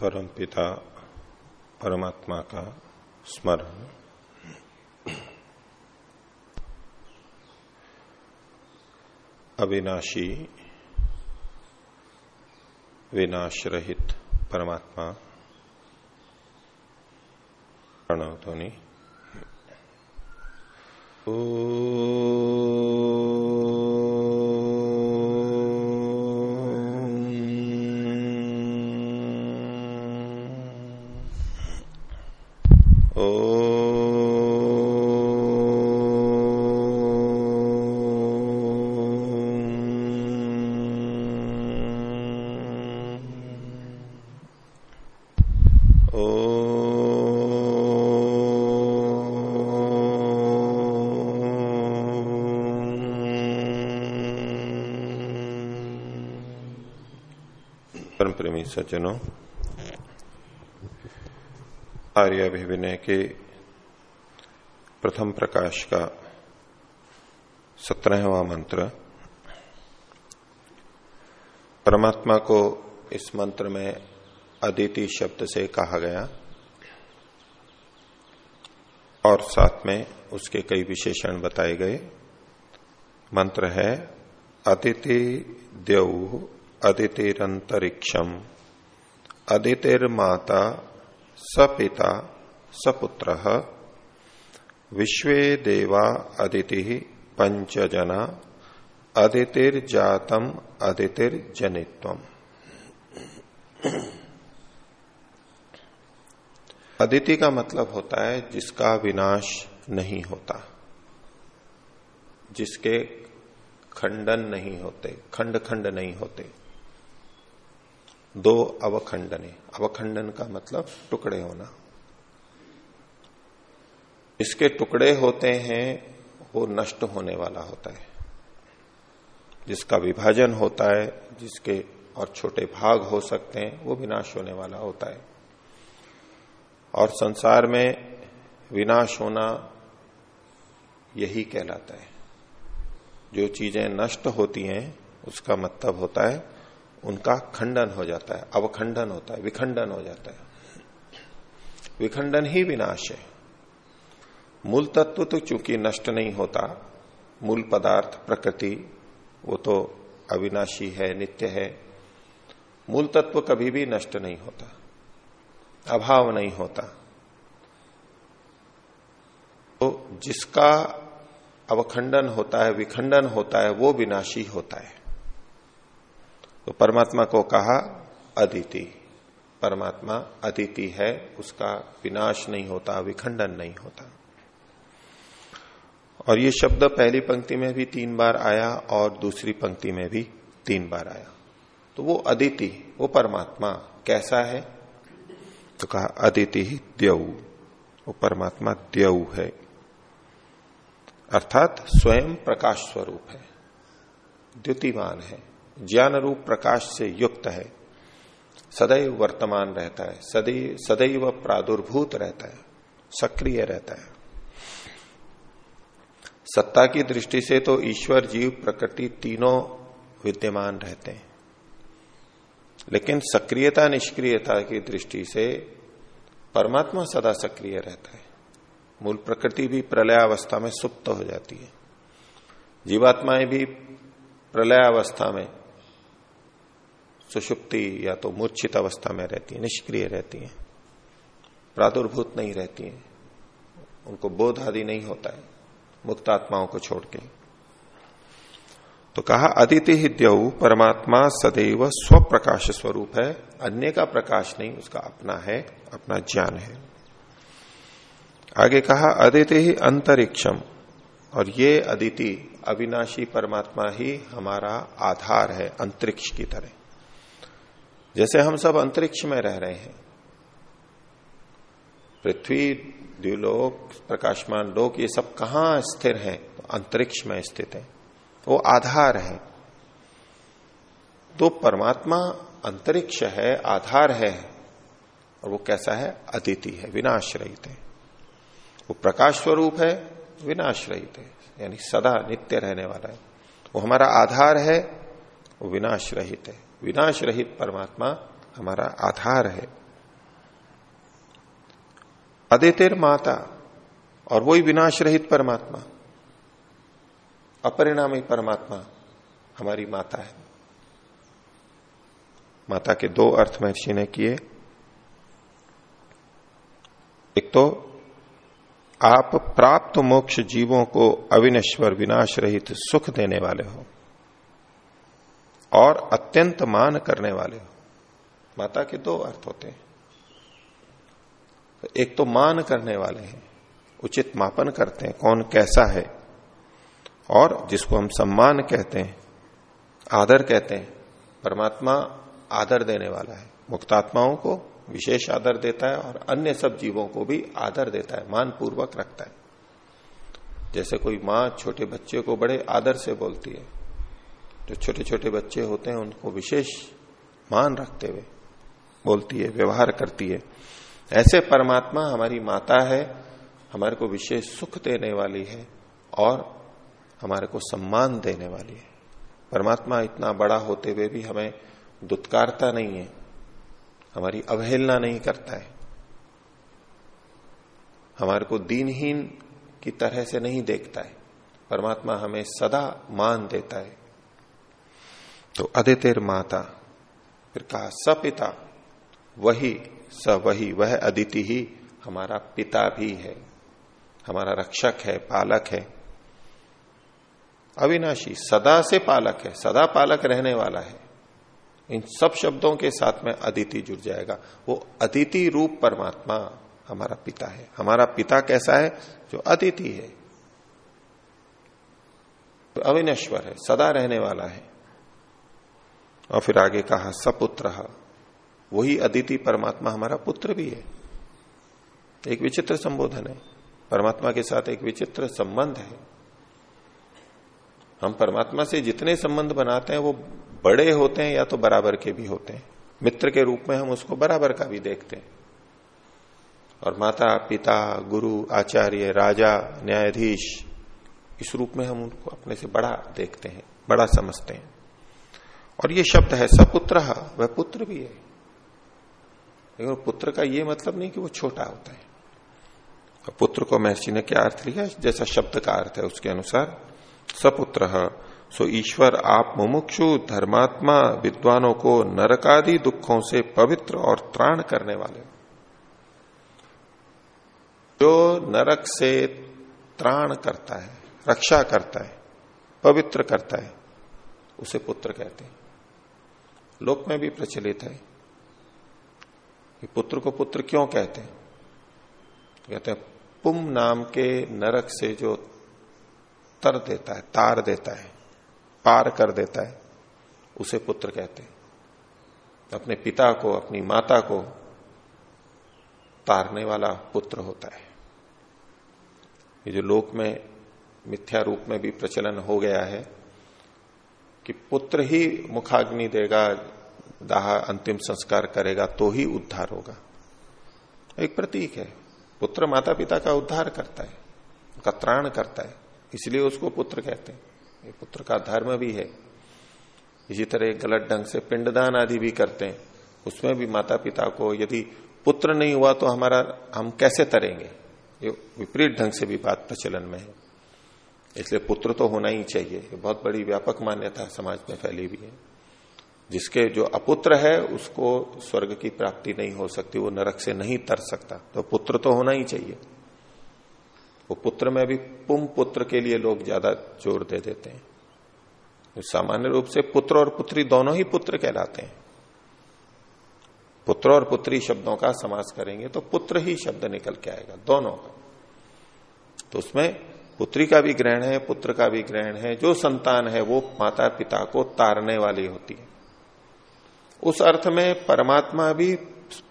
परम पिता परमात्मा का स्मरण। अविनाशी विनाश रहित परमात्मा प्रणव ध्वनि। प्रेमी सज्जनों, आर्य अभिविनय के प्रथम प्रकाश का सत्रहवा मंत्र। परमात्मा को इस मंत्र में अदिति शब्द से कहा गया और साथ में उसके कई विशेषण बताए गए। मंत्र है, अदिति देव अदितिरंतरिक्षम। अदितिर्माता सपिता सपुत्र विश्वे देवा अदिति पंच पंचजना अदितिर्जातम अदितिर्जनित्वम। अदिति का मतलब होता है जिसका विनाश नहीं होता, जिसके खंडन नहीं होते, खंड खंड नहीं होते। दो अवखंडने। अवखंडन का मतलब टुकड़े होना। इसके टुकड़े होते हैं, वो नष्ट होने वाला होता है। जिसका विभाजन होता है, जिसके और छोटे भाग हो सकते हैं, वो विनाश होने वाला होता है। और संसार में विनाश होना यही कहलाता है। जो चीज़ें नष्ट होती हैं, उसका मतलब होता है उनका खंडन हो जाता है, अवखंडन होता है, विखंडन हो जाता है। विखंडन ही विनाश है। मूल तत्व तो चूँकि नष्ट नहीं होता, मूल पदार्थ, प्रकृति, वो तो अविनाशी है, नित्य है। मूल तत्व कभी भी नष्ट नहीं होता, अभाव नहीं होता। तो जिसका अवखंडन होता है, विखंडन होता है, वो विनाशी होता है। तो परमात्मा को कहा, अदिति। परमात्मा अदिति है, उसका विनाश नहीं होता, विखंडन नहीं होता। और ये शब्द पहली पंक्ति में भी तीन बार आया और दूसरी पंक्ति में भी तीन बार आया। तो वो अदिति, वो परमात्मा कैसा है? तो कहा, अदिति ही द्यऊ वो परमात्मा द्यऊ है। अर्थात स्वयं प्रकाश स्वरूप है, द्युतिमान है। ज्ञान रूप प्रकाश से युक्त है। सदैव वर्तमान रहता है। सदैव सदैव प्रादुर्भूत रहता है। सक्रिय रहता है। सत्ता की दृष्टि से तो ईश्वर जीव प्रकृति तीनों विद्यमान रहते हैं। लेकिन सक्रियता, निष्क्रियता की दृष्टि से परमात्मा सदा सक्रिय रहता है। मूल प्रकृति भी प्रलयावस्था में सुप्त हो जाती है। जीवात्माएँ भी प्रलयावस्था में सुषुप्ति या तो मूर्छित अवस्था में रहती है, निष्क्रिय रहती है, प्रादुर्भूत नहीं रहती है। उनको बोध आदि नहीं होता है, मुक्त आत्माओं को छोड़ के। तो कहा, अदिति ही द्यऊ परमात्मा सदैव स्व प्रकाश स्वरूप है। अन्य का प्रकाश नहीं, उसका अपना है, अपना ज्ञान है। आगे कहा, अदिति ही अंतरिक्षम, और ये अदिति अविनाशी परमात्मा ही हमारा आधार है, अंतरिक्ष की तरह। जैसे हम सब अंतरिक्ष में रह रहे हैं। पृथ्वी द्व्यूलोक प्रकाशमान, लोक, ये सब कहाँ स्थिर है? तो अंतरिक्ष में स्थित है। वो आधार है। तो परमात्मा अंतरिक्ष है, आधार है, और वो कैसा है? अदिति है विनाश रहित है। वो प्रकाश स्वरूप है विनाश रहित है। यानी सदा नित्य रहने वाला है। वो हमारा आधार है, वो विनाश रहित है। विनाश रहित परमात्मा हमारा आधार है। अदितिर माता और वही विनाश रहित परमात्मा, अपरिणामी परमात्मा हमारी माता है। माता के दो अर्थ महर्षि ने किए। एक तो आप प्राप्त मोक्ष जीवों को अविनश्वर विनाश रहित सुख देने वाले हो। और अत्यंत मान करने वाले हो। माता के दो अर्थ होते हैं। एक तो मान करने वाले हैं, उचित मापन करते हैं, कौन कैसा है। और जिसको हम सम्मान कहते हैं, आदर कहते हैं, परमात्मा आदर देने वाला है। मुक्तात्माओं को विशेष आदर देता है और अन्य सब जीवों को भी आदर देता है मान पूर्वक रखता है। जैसे कोई माँ छोटे बच्चे को बड़े आदर से बोलती है जो छोटे छोटे बच्चे होते हैं, उनको विशेष मान रखते हुए बोलती है, व्यवहार करती है। ऐसे परमात्मा हमारी माता है, हमारे को विशेष सुख देने वाली है और हमारे को सम्मान देने वाली है। परमात्मा इतना बड़ा होते हुए भी हमें दुत्कारता नहीं है, हमारी अवहेलना नहीं करता है। हमारे को दीनहीन की तरह से नहीं देखता है। परमात्मा हमें सदा मान देता है। तो अदितिर माता, फिर कहा सपिता वही, स वही, वह अदिति ही हमारा पिता भी है, हमारा रक्षक है, पालक है। अविनाशी सदा से पालक है, सदा पालक रहने वाला है। इन सब शब्दों के साथ में अदिति जुड़ जाएगा। वो अदिति रूप परमात्मा हमारा पिता है। हमारा पिता कैसा है? जो अदिति है। तो अविनश्वर है, सदा रहने वाला है। और फिर आगे कहा, सपुत्र। वही अदिति परमात्मा हमारा पुत्र भी है। एक विचित्र संबोधन है। परमात्मा के साथ एक विचित्र संबंध है। हम परमात्मा से जितने संबंध बनाते हैं, वो बड़े होते हैं या तो बराबर के भी होते हैं। मित्र के रूप में हम उसको बराबर का भी देखते हैं। और माता, पिता, गुरु, आचार्य, राजा, न्यायाधीश, इस रूप में हम उनको अपने से बड़ा देखते हैं, बड़ा समझते हैं। और ये शब्द है सपुत्र, वह पुत्र भी है। लेकिन पुत्र का ये मतलब नहीं कि वो छोटा होता है। पुत्र को महर्षि ने क्या अर्थ लिया? जैसा शब्द का अर्थ है उसके अनुसार, सपुत्र, सो ईश्वर आप मुमुक्षु, धर्मात्मा, विद्वानों को नरकादि दुखों से पवित्र और त्राण करने वाले। जो नरक से त्राण करता है, रक्षा करता है, पवित्र करता है, उसे पुत्र कहते हैं। लोक में भी प्रचलित है। कि पुत्र को पुत्र क्यों कहते हैं? कहते हैं, पुम नाम के नरक से जो तर देता है, तार देता है, पार कर देता है, उसे पुत्र कहते हैं। अपने पिता को, अपनी माता को तारने वाला पुत्र होता है। ये जो लोक में, मिथ्या रूप में भी प्रचलन हो गया है कि पुत्र ही मुखाग्नि देगा, दाह अंतिम संस्कार करेगा तो ही उद्धार होगा। एक प्रतीक है। पुत्र माता पिता का उद्धार करता है, उनका त्राण करता है, इसलिए उसको पुत्र कहते हैं। ये पुत्र का धर्म भी है। इसी तरह गलत ढंग से पिंडदान आदि भी करते हैं। उसमें भी माता पिता को यदि पुत्र नहीं हुआ तो हमारा, हम कैसे तरेंगे? ये विपरीत ढंग से भी बात प्रचलन में है। इसलिए पुत्र तो होना ही चाहिए। बहुत बड़ी व्यापक मान्यता समाज में फैली हुई है। जिसके जो अपुत्र है, उसको स्वर्ग की प्राप्ति नहीं हो सकती, वो नरक से नहीं तर सकता। तो पुत्र तो होना ही चाहिए। वो पुत्र में भी पुम पुत्र के लिए लोग ज़्यादा ज़ोर दे देते हैं। सामान्य रूप से पुत्र और पुत्री दोनों ही पुत्र कहलाते हैं। पुत्र और पुत्री शब्दों का समास करेंगे तो पुत्र ही शब्द निकल के आएगा, दोनों का। तो उसमें पुत्री का भी ग्रहण है पुत्र का भी ग्रहण है जो संतान है वो माता पिता को तारने वाली होती है। उस अर्थ में परमात्मा भी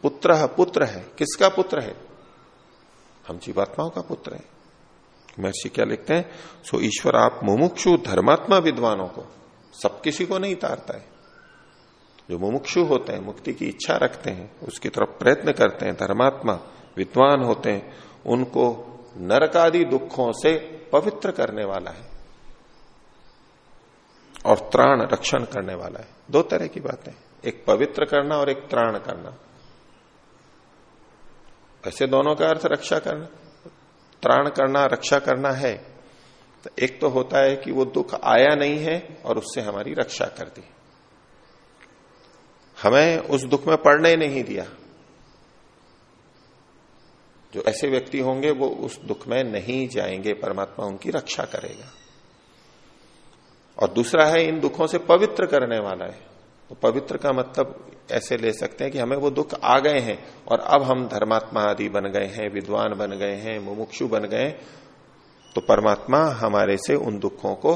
पुत्र है, पुत्र है। किसका पुत्र है? हम जीवात्माओं का पुत्र है। महर्षि क्या लिखते हैं? सो ईश्वर आप मुमुक्षु धर्मात्मा विद्वानों को। सब किसी को नहीं तारता है। जो मुमुक्षु होते हैं मुक्ति की इच्छा रखते हैं उसकी तरफ़ प्रयत्न करते हैं धर्मात्मा विद्वान होते हैं उनको नरकादि दुखों से पवित्र करने वाला है और त्राण रक्षण करने वाला है। दो तरह की बातें। एक पवित्र करना और एक त्राण करना। ऐसे दोनों का अर्थ रक्षा करना। त्राण करना, रक्षा करना है। तो एक तो होता है कि वो दुख आया नहीं है और उससे हमारी रक्षा कर दी। हमें उस दुख में पड़ने नहीं दिया। जो ऐसे व्यक्ति होंगे, वो उस दुख में नहीं जाएँगे। परमात्मा उनकी रक्षा करेगा। और दूसरा है, इन दुखों से पवित्र करने वाला है। तो पवित्र का मतलब ऐसे ले सकते हैं कि हमें वो दुख आ गए हैं और अब हम धर्मात्मा आदि बन गए हैं, विद्वान बन गए हैं, मुमुक्षु बन गए तो परमात्मा हमारे से उन दुखों को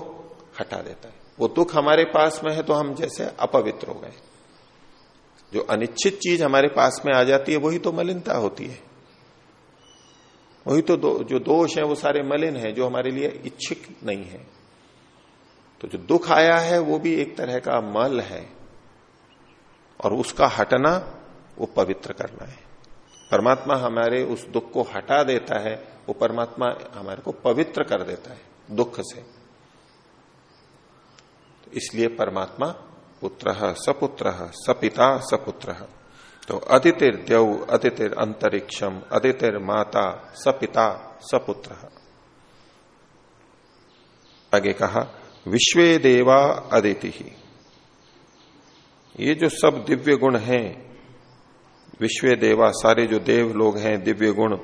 हटा देता है। वो दुख हमारे पास में है तो हम जैसे अपवित्र हो गए। जो अनिच्छित चीज़ हमारे पास में आ जाती है, वही तो मलिनता होती है। वही तो दो, जो दोष है वो सारे मलिन है जो हमारे लिए इच्छिक नहीं है। तो जो दुख आया है वो भी एक तरह का मल है। और उसका हटना वो पवित्र करना है। परमात्मा हमारे उस दुख को हटा देता है वो परमात्मा हमारे को पवित्र कर देता है दुख से। तो इसलिए परमात्मा पुत्र सपुत्र सपिता सपुत्र। तो अतिथिर द्यौ अतिथिर अंतरिक्षम अदितिर माता सपिता सपुत्र। आगे कहा, विश्वे देवा अदिति। ये जो सब दिव्य गुण हैं, विश्व देवा, सारे जो देव लोग हैं, दिव्य गुण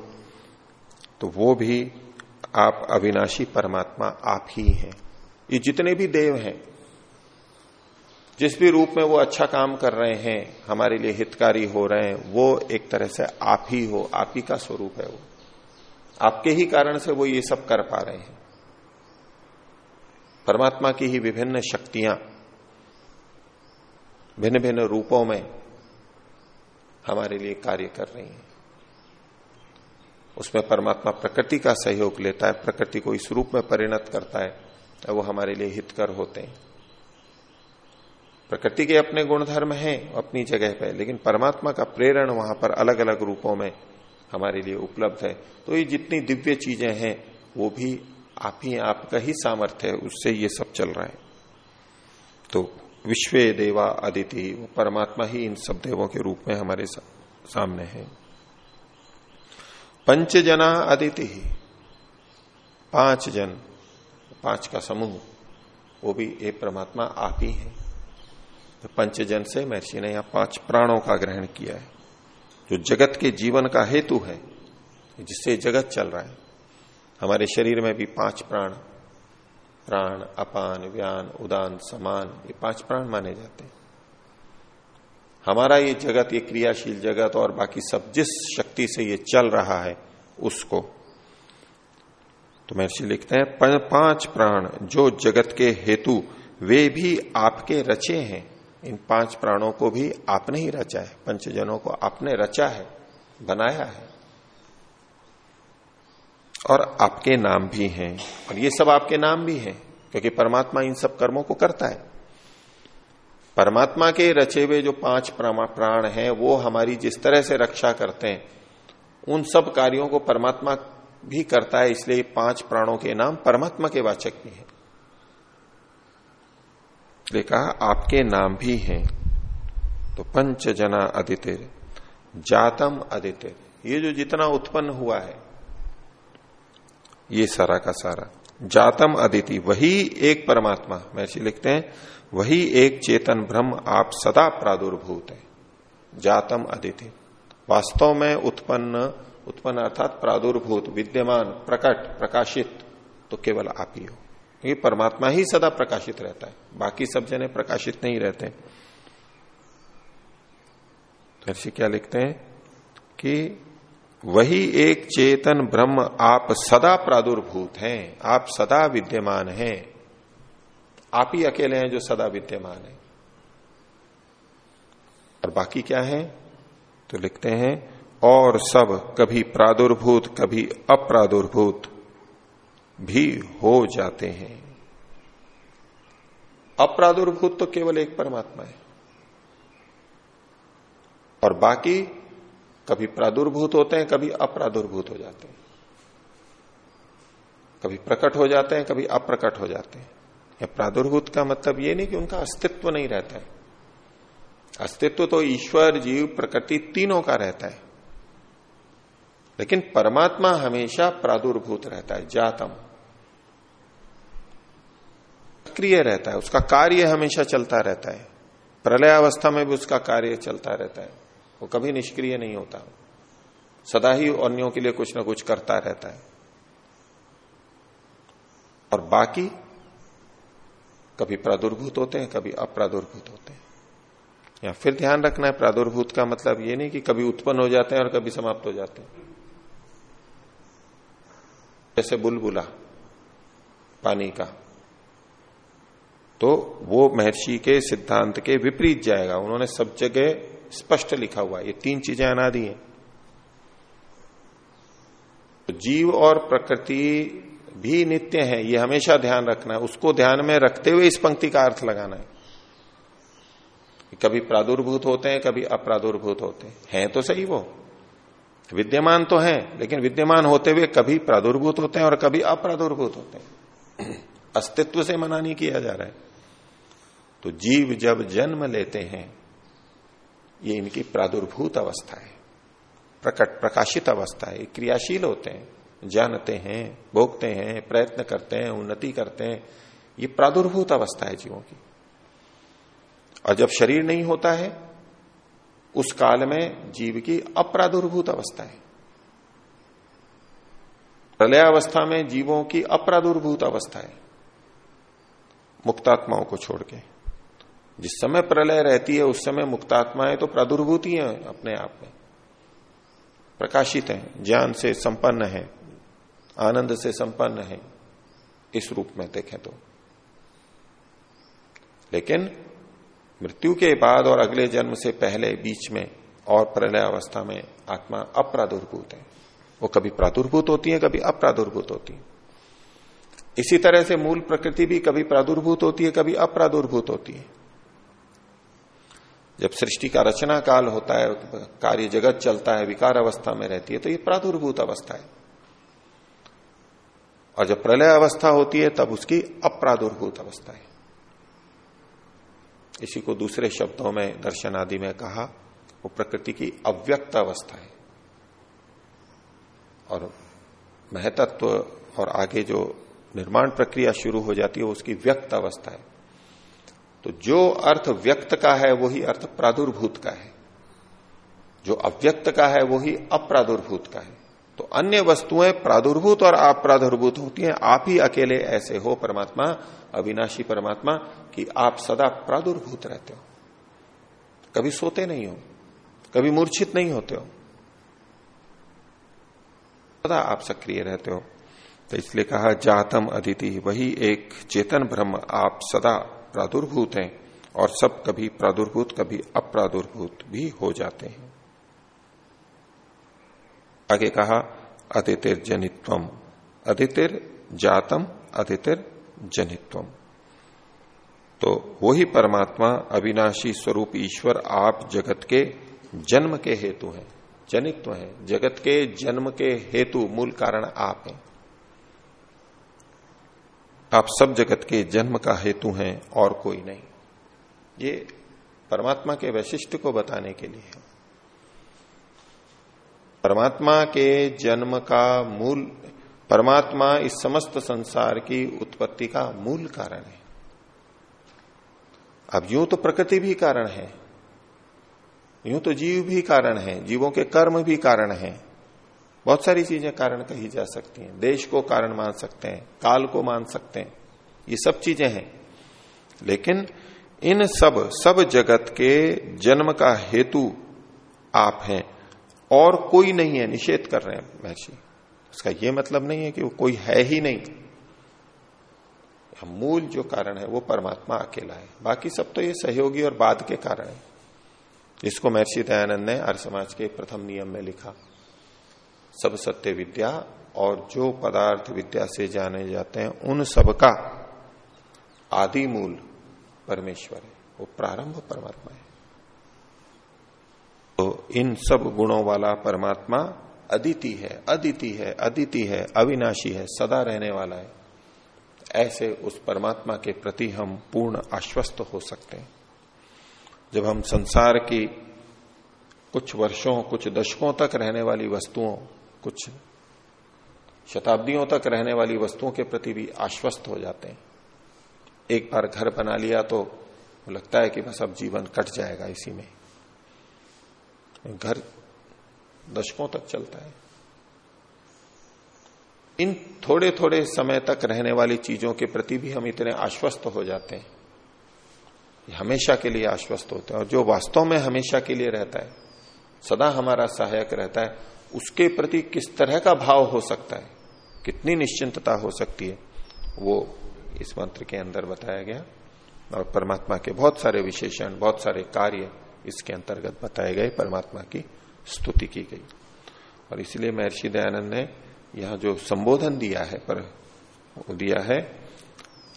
तो वो भी आप अविनाशी परमात्मा आप ही हैं। ये जितने भी देव हैं जिस भी रूप में वो अच्छा काम कर रहे हैं, हमारे लिए हितकारी हो रहे हैं, वो एक तरह से आप ही हो, आप ही का स्वरूप है वो। आपके ही कारण से वो ये सब कर पा रहे हैं। परमात्मा की ही विभिन्न शक्तियाँ भिन्न भिन्न रूपों में हमारे लिए कार्य कर रही हैं। उसमें परमात्मा प्रकृति का सहयोग लेता है, प्रकृति को इस रूप में परिणत करता है वो हमारे लिए हितकर होते हैं। प्रकृति के अपने गुणधर्म हैं, अपनी जगह पे, लेकिन परमात्मा का प्रेरण वहाँ पर अलग अलग रूपों में हमारे लिए उपलब्ध है। तो ये जितनी दिव्य चीज़ें हैं, वो भी आप ही आपका ही सामर्थ्य है, उससे ये सब चल रहा है। तो विश्व देवा अदिति, वो परमात्मा ही इन सब देवों के रूप में हमारे सामने है। पंच जना अदिति ही पाँच जन, पाँच का समूह, वो भी एक परमात्मा आप ही है। तो पंचजन से महर्षि ने यहाँ पाँच प्राणों का ग्रहण किया है, जो जगत के जीवन का हेतु है, जिससे जगत चल रहा है। हमारे शरीर में भी पाँच प्राण प्राण, अपान, व्यान, उदान, समान, ये पाँच प्राण माने जाते हैं। हमारा ये जगत, ये क्रियाशील जगत और बाकी सब जिस शक्ति से ये चल रहा है, उसको। तो महर्षि लिखते हैं पाँच प्राण जो जगत के हेतु, वे भी आपके रचे हैं। इन पाँच प्राणों को भी आपने ही रचा है, पंचजनों को आपने रचा है, बनाया है। और आपके नाम भी हैं, और ये सब आपके नाम भी हैं, क्योंकि परमात्मा इन सब कर्मों को करता है। परमात्मा के रचे हुए जो पाँच प्राण हैं, वो हमारी जिस तरह से रक्षा करते हैं, उन सब कार्यों को परमात्मा भी करता है, इसलिए पाँच प्राणों के नाम परमात्मा के वाचक भी हैं। कहा, आपके नाम भी हैं। तो पंच जना अदितिर, जातम अदितिर। ये जो जितना उत्पन्न हुआ है, ये सारा का सारा। जातम अदिति, वही एक परमात्मा। महर्षि लिखते हैं, वही एक चेतन ब्रह्म आप सदा प्रादुर्भूत है। जातम अदिति। वास्तव में उत्पन्न उत्पन्न अर्थात प्रादुर्भूत, विद्यमान, प्रकट, प्रकाशित तो केवल आप ही हो। ये परमात्मा ही सदा प्रकाशित रहता है। बाकी सब जने प्रकाशित नहीं रहते। महर्षि क्या लिखते हैं कि वही एक चेतन ब्रह्म आप सदा प्रादुर्भूत हैं, आप सदा विद्यमान हैं। आप ही अकेले हैं जो सदा विद्यमान है। और बाकी क्या है? तो लिखते हैं, और सब कभी प्रादुर्भूत, कभी अप्रादुर्भूत। भी हो जाते हैं। अप्रादुर्भूत तो केवल एक परमात्मा है। और बाकी कभी प्रादुर्भूत होते हैं, कभी अप्रादुर्भूत हो जाते हैं। कभी प्रकट हो जाते हैं, कभी अप्रकट हो जाते हैं। या प्रादुर्भूत का मतलब ये नहीं कि उनका अस्तित्व नहीं रहता है। अस्तित्व तो ईश्वर, जीव, प्रकृति तीनों का रहता है। लेकिन परमात्मा हमेशा प्रादुर्भूत रहता है, जातम। सक्रिय रहता है, उसका कार्य हमेशा चलता रहता है। प्रलय अवस्था में भी उसका कार्य चलता रहता है। वो कभी निष्क्रिय नहीं होता। सदा ही अन्यों के लिए कुछ ना कुछ करता रहता है। और बाकी कभी प्रादुर्भूत होते हैं, कभी अप्रादुर्भूत होते हैं। या फिर ध्यान रखना है, प्रादुर्भूत का मतलब ये नहीं कि कभी उत्पन्न हो जाते हैं और कभी समाप्त हो जाते हैं। जैसे बुलबुला, पानी का। तो वो महर्षि के सिद्धांत के विपरीत जाएगा। उन्होंने सब जगह स्पष्ट लिखा हुआ ये तीन चीज़ें अनादि हैं। तो जीव और प्रकृति भी नित्य है, ये हमेशा ध्यान रखना है। उसको ध्यान में रखते हुए इस पंक्ति का अर्थ लगाना है। कभी प्रादुर्भूत होते हैं, कभी अप्रादुर्भूत होते हैं। हैं तो सही वो। विद्यमान तो है, लेकिन विद्यमान होते हुए कभी प्रादुर्भूत होते हैं और कभी अप्रादुर्भूत होते हैं। अस्तित्व से मना नहीं किया जा रहा है। तो जीव जब जन्म लेते हैं, ये इनकी प्रादुर्भूत अवस्था है। प्रकट, प्रकाशित अवस्था है। क्रियाशील होते हैं, जानते हैं, भोगते हैं, प्रयत्न करते हैं, उन्नति करते हैं। ये प्रादुर्भूत अवस्था है जीवों की। और जब शरीर नहीं होता है, उस काल में जीव की अप्रादुर्भूत अवस्था है। प्रलयावस्था में जीवों की अप्रादुर्भूत अवस्था है। मुक्तात्माओं को छोड़ के। जिस समय प्रलय रहती है, उस समय मुक्तात्माएँ तो प्रादुर्भूत ही अपने आप में। प्रकाशित है, ज्ञान से संपन्न है, आनंद से संपन्न है, इस रूप में देखें तो। लेकिन मृत्यु के बाद और अगले जन्म से पहले बीच में और प्रलय अवस्था में आत्मा अप्रादुर्भूत है। वो कभी प्रादुर्भूत होती है, कभी अप्रादुर्भूत होती है। इसी तरह से मूल प्रकृति भी कभी प्रादुर्भूत होती है, कभी अप्रादुर्भूत होती है। जब सृष्टि का रचना काल होता है, कार्य जगत चलता है, विकार अवस्था में रहती है तो ये प्रादुर्भूत अवस्था है। और जब प्रलय अवस्था होती है, तब उसकी अप्रादुर्भूत अवस्था है। इसी को दूसरे शब्दों में, दर्शन आदि में कहा, वो प्रकृति की अव्यक्त अवस्था है। और महतत्व और आगे जो निर्माण प्रक्रिया शुरू हो जाती है उसकी व्यक्त अवस्था है। तो जो अर्थ व्यक्त का है, वही अर्थ प्रादुर्भूत का है। जो अव्यक्त का है, वही अप्रादुर्भूत का है। तो अन्य वस्तुएँ प्रादुर्भूत और अप्रादुर्भूत होती हैं। आप ही अकेले ऐसे हो, परमात्मा, अविनाशी परमात्मा, कि आप सदा प्रादुर्भूत रहते हो। कभी सोते नहीं हो, कभी मूर्छित नहीं होते हो। सदा आप सक्रिय रहते हो। तो इसलिए कहा, जातम अदिति, वही एक चेतन ब्रह्म आप सदा प्रादुर्भूत हैं और सब कभी प्रादुर्भूत, कभी अप्रादुर्भूत भी हो जाते हैं। आगे कहा, अदितिर जनित्वम। अदितिर जातम, अदितिर जनित्वम। तो वही परमात्मा अविनाशी स्वरूप ईश्वर आप जगत के जन्म के हेतु हैं, जनित्व है। जगत के जन्म के हेतु मूल कारण आप हैं। आप सब जगत के जन्म का हेतु हैं और कोई नहीं। ये परमात्मा के वैशिष्ट को बताने के लिए है। परमात्मा के जन्म का मूल, परमात्मा इस समस्त संसार की उत्पत्ति का मूल कारण है। अब यूँ तो प्रकृति भी कारण है। यूँ तो जीव भी कारण है। जीवों के कर्म भी कारण है। बहुत सारी चीज़ें कारण कही जा सकती हैं। देश को कारण मान सकते हैं, काल को मान सकते हैं। ये सब चीज़ें हैं। लेकिन इन सब सब जगत के जन्म का हेतु आप हैं और कोई नहीं है, निषेध कर रहे हैं महर्षि। उसका यह मतलब नहीं है कि वो कोई है ही नहीं। मूल जो कारण है, वो परमात्मा अकेला है। बाकी सब तो ये सहयोगी और बाद के कारण है। इसको महर्षि दयानंद ने आर्य समाज के प्रथम नियम में लिखा। सब सत्य विद्या और जो पदार्थ विद्या से जाने जाते हैं, उन सब का आदि मूल परमेश्वर है। वो प्रारंभ परमात्मा है। तो इन सब गुणों वाला परमात्मा अदिति है अदिति है अदिति है, अविनाशी है, सदा रहने वाला है। ऐसे उस परमात्मा के प्रति हम पूर्ण आश्वस्त हो सकते हैं। जब हम संसार की कुछ वर्षों, कुछ दशकों तक रहने वाली वस्तुओं कुछ शताब्दियों तक रहने वाली वस्तुओं के प्रति भी आश्वस्त हो जाते हैं। एक बार घर बना लिया तो लगता है कि बस अब जीवन कट जाएगा इसी में। घर दशकों तक चलता है। इन थोड़े थोड़े समय तक रहने वाली चीज़ों के प्रति भी हम इतने आश्वस्त हो जाते हैं। हमेशा के लिए आश्वस्त होते हैं और जो वास्तव में हमेशा के लिए रहता है, सदा हमारा सहायक रहता है उसके प्रति किस तरह का भाव हो सकता है? कितनी निश्चिंतता हो सकती है? वो इस मंत्र के अंदर बताया गया और परमात्मा के बहुत सारे विशेषण, बहुत सारे कार्य इसके अंतर्गत बताए गए, परमात्मा की स्तुति की गई। और इसलिए महर्षि दयानंद ने यह जो संबोधन दिया है, पर दिया है,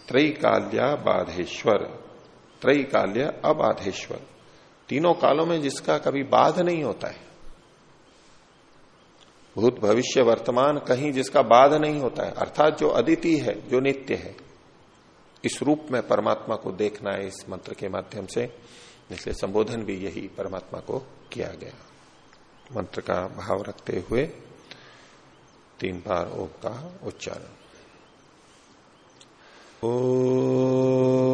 त्रैकाल्या बाधेश्वर, त्रैकाल्य अबाधेश्वर। तीनों कालों में जिसका कभी बाध नहीं होता है भूत भविष्य वर्तमान कहीं जिसका बाध नहीं होता है, अर्थात जो अदिति है, जो नित्य है, इस रूप में परमात्मा को देखना है इस मंत्र के माध्यम से, इसलिए संबोधन भी यही परमात्मा को किया गया। मंत्र का भाव रखते हुए तीन बार ओम का उच्चारण। ओ